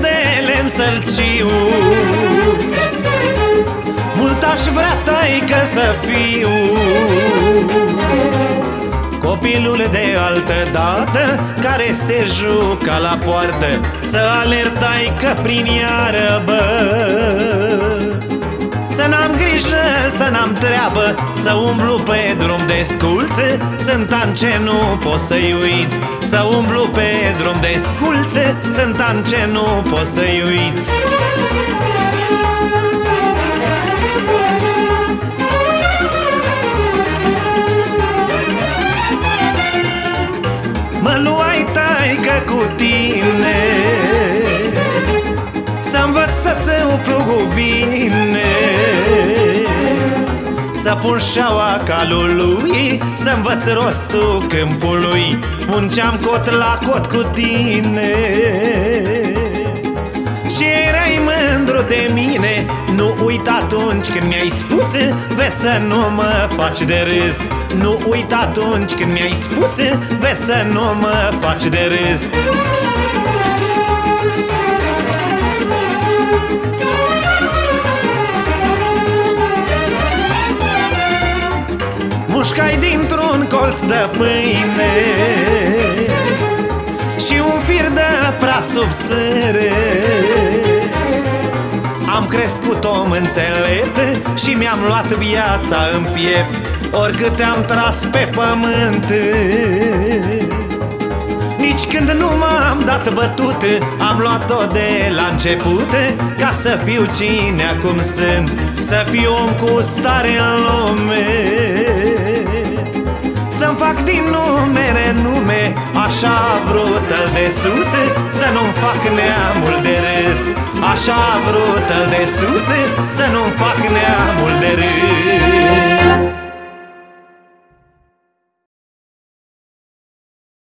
de lemn sălciu Mult aș vrea taică să fiu. Copilul de altă dată Care se juca la poartă Să alertai că prin iarbă Să treabă Să umblu pe drum de sculțe Sunt an ce nu poți să-i uiți Să umblu pe drum de sculțe Sunt an ce nu poți să-i uiți Mă luai taică cu tine. Să învăț să-ți umplu cu bine Să pun șaua calului Să învăț rostul câmpului. Munceam cot la cot cu tine. Și erai mândru de mine. Nu uita atunci când mi-ai spus Vezi să nu mă faci de râs. Nu uita atunci când mi-ai spus Vezi să nu mă faci de râs Mușcai dintr-un colț de pâine Și un fir de prea subțire. Am crescut om înțelept Și mi-am luat viața în piept Oricât am tras pe pământ. Nici când nu m-am dat bătut Am luat-o de la început Ca să fiu cine acum sunt Să fiu om cu stare în lume. Să-mi fac din numere nume Așa a vrut el de sus Să nu-mi fac neamul de râs. Așa a vrut el de sus Să nu-mi fac neamul de râs